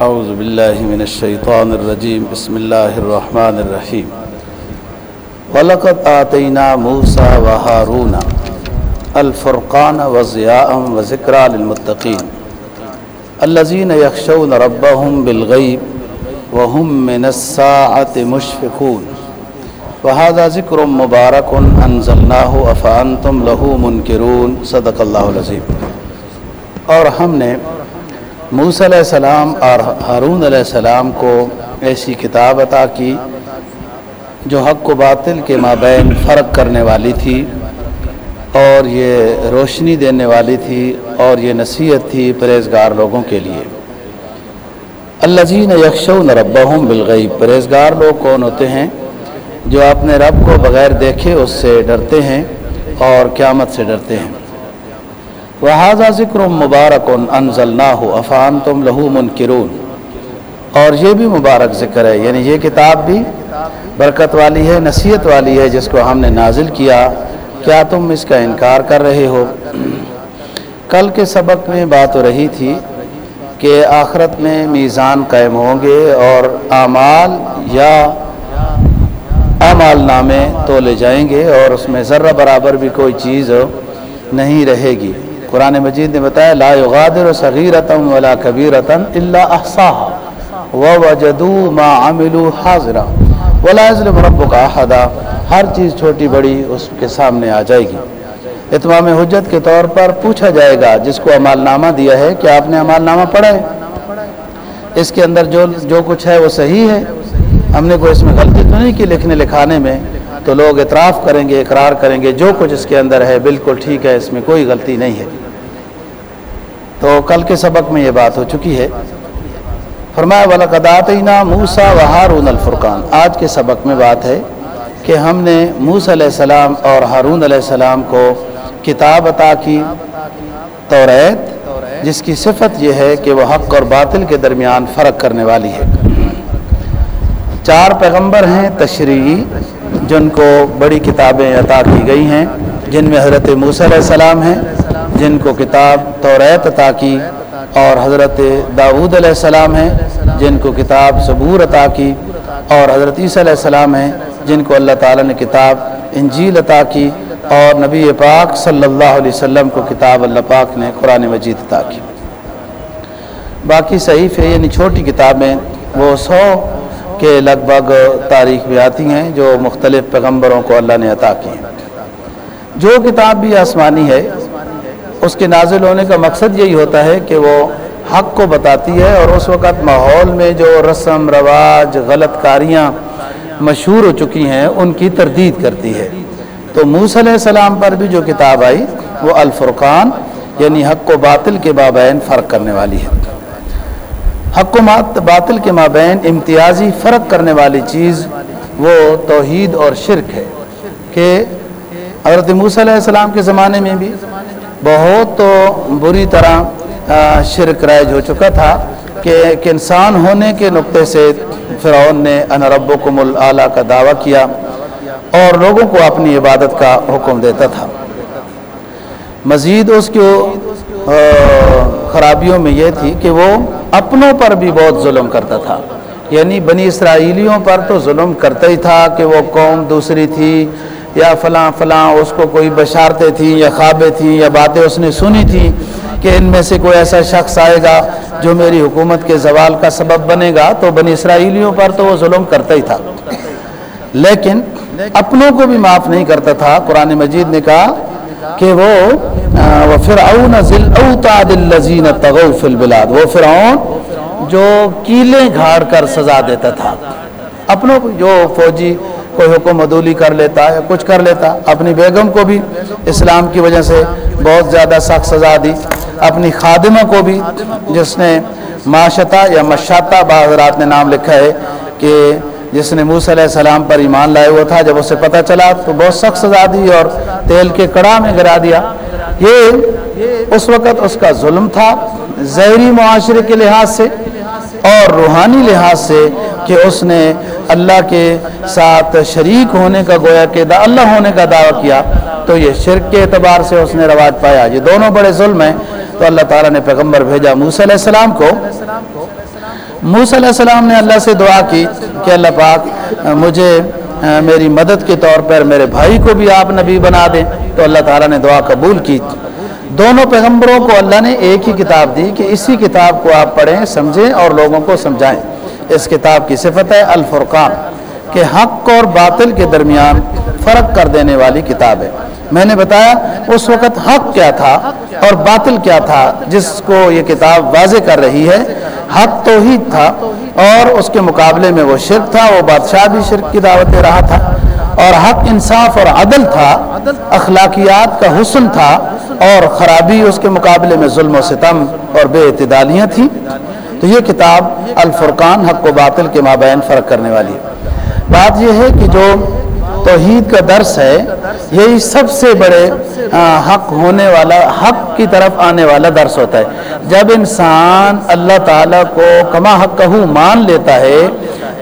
أعوذ بالله من الشيطان الرجيم بسم الله الرحمن الرحيم ولقد آتينا موسى وهارون الفرقان وضياء وذكرى للمتقين الذين يخشون ربهم بالغيب وهم من الساعة مشفقون. وهذا ذكر مبارك أنزلناه أفأنتم له منكرون صدق الله العظيم اور ہم نے موسیٰ علیہ السلام اور ہارون علیہ السلام کو ایسی کتاب عطا کی جو حق و باطل کے مابین فرق کرنے والی تھی اور یہ روشنی دینے والی تھی اور یہ نصیحت تھی پرہیزگار لوگوں کے لیے۔ اللہ جین یکشون ربہم بالغیب۔ پرہیزگار لوگ کون ہوتے ہیں جو اپنے رب کو بغیر دیکھے اس سے ڈرتے ہیں اور قیامت سے ڈرتے ہیں؟ وحاذہ ذکر مبارک انزل ہو افان تم لہو منکرون اور یہ بھی مبارک ذکر ہے یعنی یہ کتاب بھی برکت والی ہے، نصیحت والی ہے، جس کو ہم نے نازل کیا۔ کیا تم اس کا انکار کر رہے ہو؟ کل کے سبق میں بات ہو رہی تھی کہ آخرت میں میزان قائم ہوں گے اور اعمال یا اعمال نامے تولے جائیں گے اور اس میں ذرہ برابر بھی کوئی چیز نہیں رہے گی۔ قرآن مجید نے بتایا، لا يغادر صغیرتم ولا کبیرتم الا احصاها، ووجدوا ما عملوا حاضرا، ولا يظلم ربك احدا، ہر چیز چھوٹی بڑی اس کے سامنے آ جائے گی۔ اتمام حجت کے طور پر پوچھا جائے گا، جس کو عمال نامہ دیا ہے کہ آپ نے عمال نامہ پڑھا ہے؟ اس کے اندر جو جو کچھ ہے وہ صحیح ہے۔ ہم نے کوئی اس میں غلطی تو نہیں کی لکھنے لکھانے میں، تو لوگ اعتراف کریں گے، اقرار کریں گے، جو کچھ اس کے اندر ہے بالکل ٹھیک ہے، اس میں کوئی غلطی نہیں ہے۔ تو کل کے سبق میں یہ بات ہو چکی ہے۔ فرمایا والا موسا و ہارون الفرقان۔ آج کے سبق میں بات ہے کہ ہم نے موس علیہ السلام اور ہارون علیہ السلام کو کتاب عطا کی، توریت، جس کی صفت یہ ہے کہ وہ حق اور باطل کے درمیان فرق کرنے والی ہے۔ چار پیغمبر ہیں، تشریعی، جن کو بڑی کتابیں عطا کی گئی ہیں، جن میں حضرت موسیٰ علیہ السلام ہیں۔ جن کو کتاب توریت عطا کی اور حضرت داود علیہ السلام ہیں، جن کو کتاب صبور عطا کی اور حضرت عیسیٰ علیہ السلام ہیں، جن کو اللہ تعالیٰ نے کتاب انجیل عطا کی اور نبی پاک صلی اللہ علیہ وسلم کو کتاب اللہ پاک نے قرآن مجید عطا کی۔ باقی صحیح ہے یعنی چھوٹی کتابیں، وہ سو کے لگ بھگ تاریخ بھی آتی ہیں جو مختلف پیغمبروں کو اللہ نے عطا کی ہیں۔ جو کتاب بھی آسمانی ہے اس کے نازل ہونے کا مقصد یہی ہوتا ہے کہ وہ حق کو بتاتی ہے اور اس وقت ماحول میں جو رسم، رواج غلط کاریاں مشہور ہو چکی ہیں، ان کی تردید کرتی ہے۔ تو موس علیہ السلام پر بھی جو کتاب آئی، وہ الفرقان یعنی حق و باطل کے مابین فرق کرنے والی ہے۔ حق و باطل کے مابین امتیازی فرق کرنے والی چیز، وہ توحید اور شرک ہے۔ کہ حضرت موسیٰ علیہ السلام کے زمانے میں بھی بہت تو بری طرح شرک رائج ہو چکا تھا کہ ایک انسان ہونے کے نقطے سے فرعون نے ان ربکم العلیٰ کا دعویٰ کیا اور لوگوں کو اپنی عبادت کا حکم دیتا تھا۔ مزید اس کے خرابیوں میں یہ تھی کہ وہ اپنوں پر بھی بہت ظلم کرتا تھا۔ یعنی بنی اسرائیلیوں پر تو ظلم کرتا ہی تھا کہ وہ قوم دوسری تھی۔ یا فلاں فلاں اس کو کوئی بشارتیں تھیں یا خوابیں تھیں یا باتیں اس نے سنی تھیں کہ ان میں سے کوئی ایسا شخص آئے گا جو میری حکومت کے زوال کا سبب بنے گا تو بنی اسرائیلیوں پر تو وہ ظلم کرتا ہی تھا۔ لیکن اپنوں کو بھی معاف نہیں کرتا تھا۔ قرآن مجید نے کہا کہ وہ فرعون فی البلاد۔ وہ فرعون جو کیلیں گھاڑ کر سزا دیتا تھا۔ اپنوں کو، جو فوجی کوئی حکم عدولی کر لیتا یا کچھ کر لیتا، اپنی بیگم کو بھی اسلام کی وجہ سے بہت زیادہ سخت سزا دی، اپنی خادمہ کو بھی، جس نے معاشتہ یا مشاطہ حضرات نے نام لکھا ہے کہ جس نے موسیٰ علیہ السلام پر ایمان لائے ہوا تھا، جب اسے پتہ چلا تو بہت سخت سزا دی اور تیل کے کڑا میں گرا دیا۔ یہ اس وقت اس کا ظلم تھا زہری معاشرے کے لحاظ سے اور روحانی لحاظ سے کہ اس نے اللہ کے ساتھ شریک ہونے کا گویا کہ اللہ ہونے کا دعویٰ کیا، تو یہ شرک کے اعتبار سے اس نے رواج پایا۔ یہ دونوں بڑے ظلم ہیں۔ تو اللہ تعالیٰ نے پیغمبر بھیجا موسیٰ علیہ السلام کو۔ موسیٰ علیہ السلام نے اللہ سے دعا کی کہ اللہ پاک، مجھے میری مدد کے طور پر میرے بھائی کو بھی آپ نبی بنا دیں۔ تو اللہ تعالیٰ نے دعا قبول کی۔ دونوں پیغمبروں کو اللہ نے ایک ہی کتاب دی کہ اسی کتاب کو آپ پڑھیں، سمجھیں اور لوگوں کو سمجھائیں۔ اس کتاب کی صفت ہے الفرقان، کہ حق اور باطل کے درمیان فرق کر دینے والی کتاب ہے۔ میں نے بتایا اس وقت حق کیا تھا اور باطل کیا تھا، جس کو یہ کتاب واضح کر رہی ہے۔ حق توحید تھا اور اس کے مقابلے میں وہ شرک تھا، وہ بادشاہ بھی شرک کی دعوت دے رہا تھا۔ اور حق انصاف اور عدل تھا، اخلاقیات کا حسن تھا اور خرابی اس کے مقابلے میں ظلم و ستم اور بے اعتدالیاں تھیں۔ تو یہ کتاب الفرقان، حق و باطل کے مابین فرق کرنے والی ہے۔ بات یہ ہے کہ جو توحید کا درس ہے، یہی سب سے بڑے حق ہونے والا، حق کی طرف آنے والا درس ہوتا ہے۔ جب انسان اللہ تعالیٰ کو کما حق کہوں مان لیتا ہے،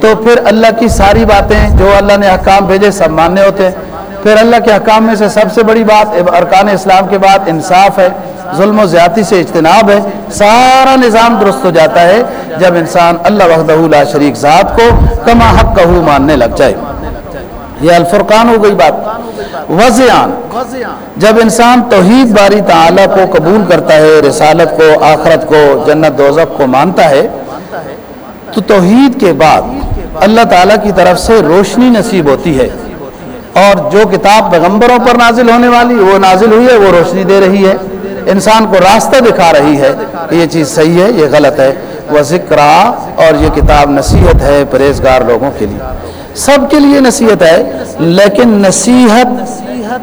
تو پھر اللہ کی ساری باتیں جو اللہ نے حکام بھیجے سب ماننے ہوتے ہیں۔ پھر اللہ کے حکام میں سے سب سے بڑی بات ارکان اسلام کے بعد انصاف ہے۔ ظلم و زیادتی سے اجتناب ہے، سارا نظام درست ہو جاتا ہے جب انسان اللہ وحدہ لا شریک ذات کو کما حق کہو ماننے لگ جائے۔ یہ الفرقان ہو گئی بات۔ وضعان۔ جب انسان توحید باری تعالیٰ کو قبول کرتا ہے، رسالت کو، آخرت کو، جنت دوزق کو مانتا ہے، تو توحید کے بعد اللہ تعالیٰ کی طرف سے روشنی نصیب ہوتی ہے۔ اور جو کتاب پیغمبروں پر نازل ہونے والی، وہ نازل ہوئی ہے، وہ روشنی دے رہی ہے۔ انسان کو راستہ دکھا رہی ہے کہ یہ چیز صحیح ہے، یہ غلط ہے۔ وہ ذکر اور یہ کتاب نصیحت ہے پرہیزگار لوگوں کے لیے۔ سب کے لیے نصیحت ہے، لیکن نصیحت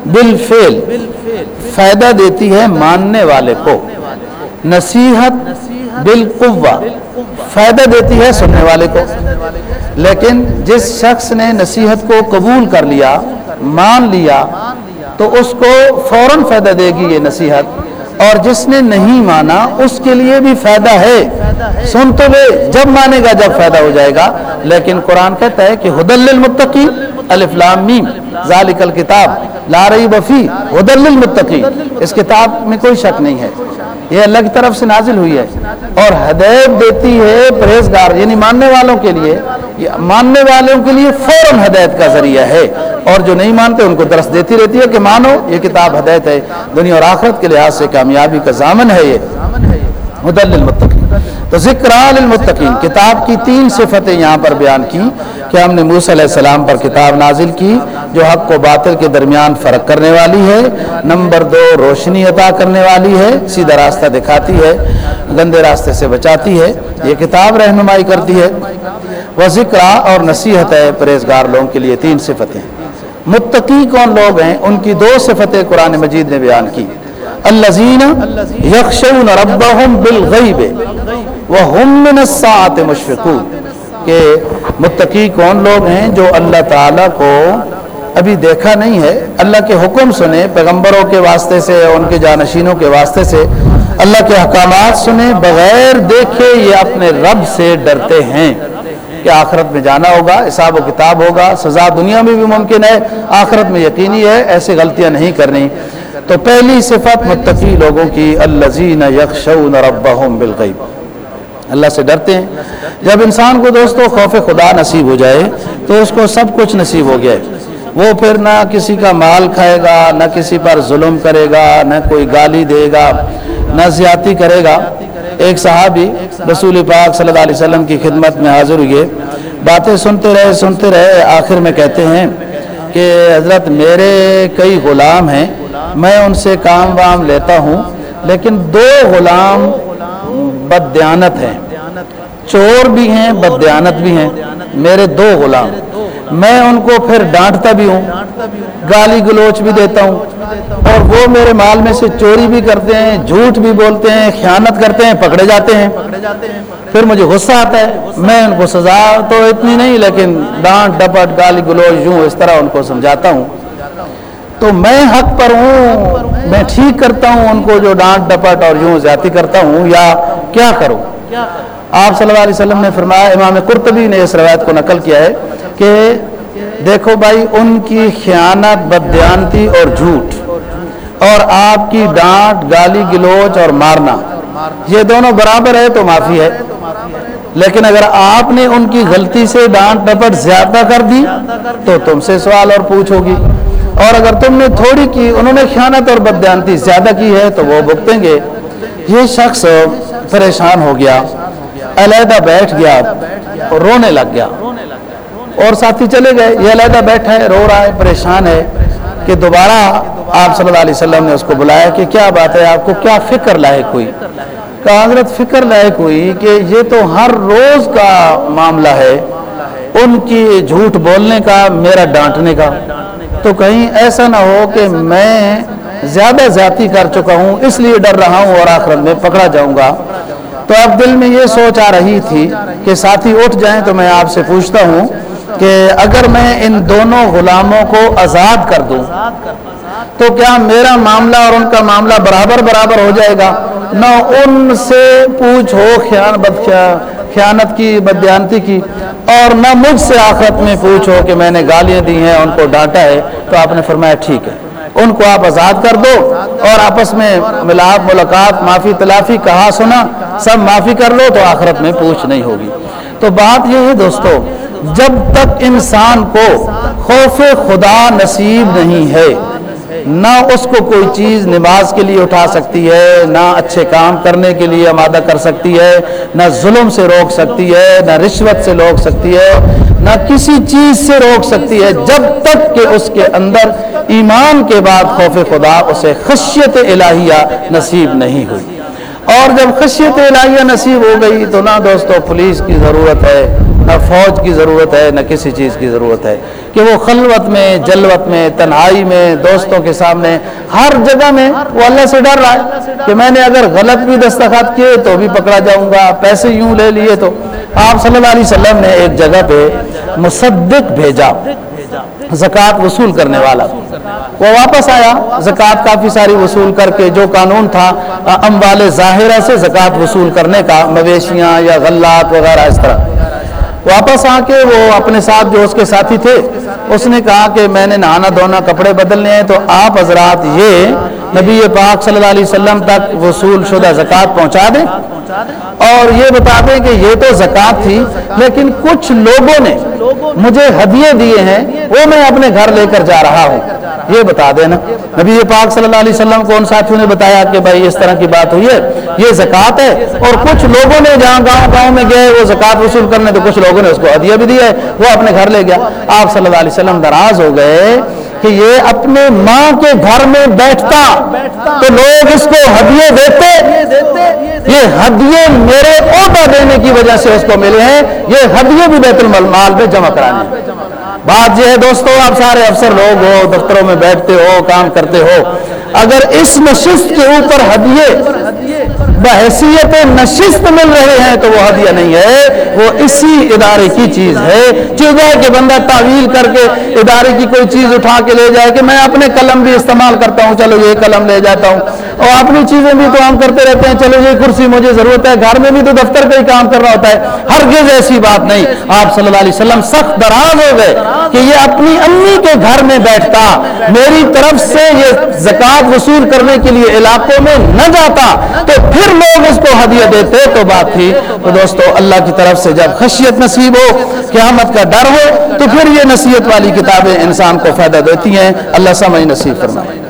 بالفعل فائدہ دیتی ہے ماننے والے کو۔ نصیحت بالقوہ فائدہ دیتی ہے سننے والے کو۔ لیکن جس شخص نے نصیحت کو قبول کر لیا، مان لیا، تو اس کو فوراً فائدہ دے گی یہ نصیحت۔ اور جس نے نہیں مانا اس کے لیے بھی فائدہ ہے۔ سن تو لے، جب مانے گا جب فائدہ ہو جائے گا۔ لیکن قرآن کہتا ہے کہ حدل المتقی الفلام میم، ذالک الکتاب، لا رہی بفی حدل المتقی اس کتاب میں کوئی شک نہیں ہے۔ یہ اللہ کی طرف سے نازل ہوئی ہے۔ اور ہدایت دیتی ہے پرہیزگار یعنی ماننے والوں کے لیے ماننے والوں کے لیے فوراً ہدایت کا ذریعہ ہے اور جو نہیں مانتے ان کو درس دیتی رہتی ہے کہ مانو، یہ کتاب ہدایت ہے۔ دنیا اور آخرت کے لحاظ سے کامیابی کا ضامن ہے یہ۔ مدل المتقین تو ذکر المتقین کتاب کی تین صفتیں یہاں پر بیان کی کہ ہم نے موسیٰ علیہ السلام پر کتاب نازل کی، جو حق و باطل کے درمیان فرق کرنے والی ہے۔ نمبر دو، روشنی عطا کرنے والی ہے، سیدھا راستہ دکھاتی ہے، گندے راستے سے بچاتی ہے۔ یہ کتاب رہنمائی کرتی ہے۔ وہ ذکر اور نصیحت ہے پرہیزگار لوگوں کے لیے تین صفتیں۔ متقی کون لوگ ہیں؟ ان کی دو صفتیں قرآن مجید نے بیان کی۔ الزین یکشون ربهم بالغیب وهم من الساعت مشفقون۔ کہ متقی کون لوگ ہیں جو اللہ تعالیٰ کو ابھی دیکھا نہیں ہے، اللہ کے حکم سنے پیغمبروں کے واسطے سے، ان کے جانشینوں کے واسطے سے، اللہ کے حکامات سنے بغیر دیکھے یہ اپنے رب سے ڈرتے ہیں۔ کہ آخرت میں جانا ہوگا، حساب و کتاب ہوگا، سزا دنیا میں بھی ممکن ہے، آخرت میں یقینی ہے ایسے غلطیاں نہیں کرنی۔ تو پہلی صفت، متقی لوگوں کی الزین یکشون ربهم بالغیب۔ اللہ سے ڈرتے ہیں۔ جب انسان کو دوستو، خوف خدا نصیب ہو جائے، تو اس کو سب کچھ نصیب ہو گیا۔ وہ پھر نہ کسی کا مال کھائے گا، نہ کسی پر ظلم کرے گا، نہ کوئی گالی دے گا، نہ زیادتی کرے گا۔ ایک صحابی رسول پاک صلی اللہ علیہ وسلم کی خدمت میں حاضر ہوئے۔ باتیں سنتے رہے سنتے رہے، آخر میں کہتے ہیں کہ حضرت میرے کئی غلام ہیں، میں ان سے کام وام لیتا ہوں، لیکن دو غلام بدیانت ہیں۔ چور بھی ہیں بدیانت بھی ہیں۔ میرے دو غلام۔ میں ان کو پھر ڈانٹتا بھی ہوں، گالی گلوچ بھی دیتا ہوں۔ اور وہ میرے مال میں سے چوری بھی کرتے ہیں، جھوٹ بھی بولتے ہیں، خیانت کرتے ہیں، پکڑے جاتے ہیں۔ پھر مجھے غصہ آتا ہے، میں ان کو سزا تو اتنی نہیں، لیکن ڈانٹ، ڈپٹ، گالی گلوچ یوں اس طرح ان کو سمجھاتا ہوں۔ تو میں حق پر ہوں، میں ٹھیک کرتا ہوں، ان کو جو ڈانٹ، ڈپٹ اور یوں زیادتی کرتا ہوں، یا کیا کروں؟ آپ صلی اللہ علیہ وسلم نے فرمایا، امام قرطبی نے اس روایت کو نقل کیا ہے۔ کہ دیکھو بھائی، ان کی خیانت بدیانتی اور جھوٹ اور آپ کی ڈانٹ، گالی، گلوچ اور مارنا، یہ دونوں برابر ہے تو معافی ہے۔ لیکن اگر آپ نے ان کی غلطی سے ڈانٹ، ڈپٹ زیادہ کر دی تو تم سے سوال اور پوچھو گی اور اگر تم نے تھوڑی کی، انہوں نے خیانت اور بدیانتی زیادہ کی ہے تو وہ بھگتیں گے۔ یہ شخص پریشان ہو گیا، علیحدہ بیٹھ گیا، رونے لگ گیا۔ اور ساتھی چلے گئے، یہ علیحدہ بیٹھا ہے، رو رہا ہے، پریشان ہے کہ دوبارہ آپ صلی اللہ علیہ وسلم نے اس کو بلایا کہ کیا بات ہے، آپ کو کیا فکر لائے کوئی کہا، حضرت، فکر لائے کوئی کہ یہ تو ہر روز کا معاملہ ہے، ان کی جھوٹ بولنے کا، میرا ڈانٹنے کا۔ تو کہیں ایسا نہ ہو کہ میں زیادہ زیادتی کر چکا ہوں، اس لیے ڈر رہا ہوں اور آخرت میں پکڑا جاؤں گا۔ تو اب دل میں یہ سوچ آ رہی تھی کہ ساتھی اٹھ جائیں تو میں آپ سے پوچھتا ہوں کہ اگر میں ان دونوں غلاموں کو آزاد کر دوں، تو کیا میرا معاملہ اور ان کا معاملہ برابر برابر ہو جائے گا؟ نہ ان سے پوچھ ہو خیان بد خیانت کی بدیانتی کی، اور نہ مجھ سے آخرت میں پوچھو کہ میں نے گالیاں دی ہیں، ان کو ڈانٹا ہے، تو آپ نے فرمایا ٹھیک ہے۔ ان کو آپ آزاد کر دو اور آپس میں ملاپ، ملاقات، معافی، تلافی، کہا سنا، سب معافی کر لو، تو آخرت میں پوچھ نہیں ہوگی۔ تو بات یہ ہے دوستو جب تک انسان کو خوف خدا نصیب نہیں ہے، نہ اس کو کوئی چیز نماز کے لیے اٹھا سکتی ہے، نہ اچھے کام کرنے کے لیے آمادہ کر سکتی ہے، نہ ظلم سے روک سکتی ہے، نہ رشوت سے روک سکتی ہے، نہ کسی چیز سے روک سکتی ہے۔ جب تک کہ اس کے اندر ایمان کے بعد خوف خدا اسے خشیت الہیہ نصیب نہیں ہوئی۔ اور جب خشیت الہیہ نصیب ہو گئی تو نہ دوستو، پولیس کی ضرورت ہے۔ نہ فوج کی ضرورت ہے، نہ کسی چیز کی ضرورت ہے۔ کہ وہ خلوت میں، جلوت میں، تنہائی میں، دوستوں کے سامنے، ہر جگہ میں وہ اللہ سے ڈر رہا ہے کہ میں نے اگر غلط بھی دستخط کیے تو بھی پکڑا جاؤں گا، پیسے یوں لے لیے تو۔ آپ صلی اللہ علیہ وسلم نے ایک جگہ پہ مصدق بھیجا، زکوٰۃ وصول کرنے والا۔ وہ واپس آیا، زکوٰۃ کافی ساری وصول کر کے جو قانون تھا، اموال ظاہرہ سے زکوٰۃ وصول کرنے کا، مویشیاں یا غلات وغیرہ، اس طرح۔ واپس آ کے وہ اپنے ساتھ جو اس کے ساتھی تھے، اس نے کہا کہ میں نے نہانا دھونا کپڑے بدلنے ہیں تو آپ حضرات یہ نبی پاک صلی اللہ علیہ وسلم تک وصول شدہ زکوٰۃ پہنچا دیں۔ اور یہ بتا دیں کہ یہ تو زکوٰۃ تھی، لیکن کچھ لوگوں نے مجھے ہدیے دیے ہیں، وہ میں اپنے گھر لے کر جا رہا ہوں۔ یہ بتا دینا۔ نبی پاک صلی اللہ علیہ وسلم کو ان ساتھیوں نے بتایا کہ بھائی اس طرح کی بات ہوئی ہے، یہ زکوٰۃ ہے۔ اور کچھ لوگوں نے جہاں گاؤں گاؤں میں گئے، وہ زکوٰۃ وصول کرنے تو کچھ لوگوں نے اس کو ہدیہ بھی دیا ہے، وہ اپنے گھر لے گیا۔ آپ صلی اللہ علیہ وسلم دراز ہو گئے۔ کہ یہ اپنے ماں کے گھر میں بیٹھتا تو لوگ اس کو ہدیے دیتے۔ یہ ہدیے میرے عہدہ دینے کی وجہ سے اس کو ملے ہیں۔ یہ ہدیے بھی بیت المال میں جمع کرانے۔ بات یہ ہے دوستو، آپ سارے افسر لوگ ہو، دفتروں میں بیٹھتے ہو، کام کرتے ہو۔ اگر اس نشست کے اوپر ہدیے بحیثیت نشست مل رہے ہیں تو وہ ہدیہ نہیں ہے، وہ اسی ادارے کی چیز ہے۔ چیز ہے کہ بندہ تعویل کر کے ادارے کی کوئی چیز اٹھا کے لے جائے کہ میں اپنے قلم بھی استعمال کرتا ہوں، چلو یہ قلم لے جاتا ہوں۔ اور اپنی چیزیں بھی تو ہم کرتے رہتے ہیں، چلو یہ کرسی مجھے ضرورت ہے، گھر میں بھی تو دفتر کا ہی کام کرنا ہوتا ہے۔ ہرگز ایسی بات نہیں۔ آپ صلی اللہ علیہ وسلم سخت دراز ہو گئے کہ یہ اپنی امی کے گھر میں بیٹھتا، میری طرف سے یہ زکات وصول کرنے کے لیے علاقوں میں نہ جاتا۔ تو پھر لوگ اس کو ہدیہ دیتے تو بات تھی۔ تو دوستو، اللہ کی طرف سے جب خشیت نصیب ہو، قیامت کا ڈر ہو، تو پھر یہ نصیحت والی کتابیں انسان کو فائدہ دیتی ہیں۔ اللہ سمجھ نصیب فرمائے۔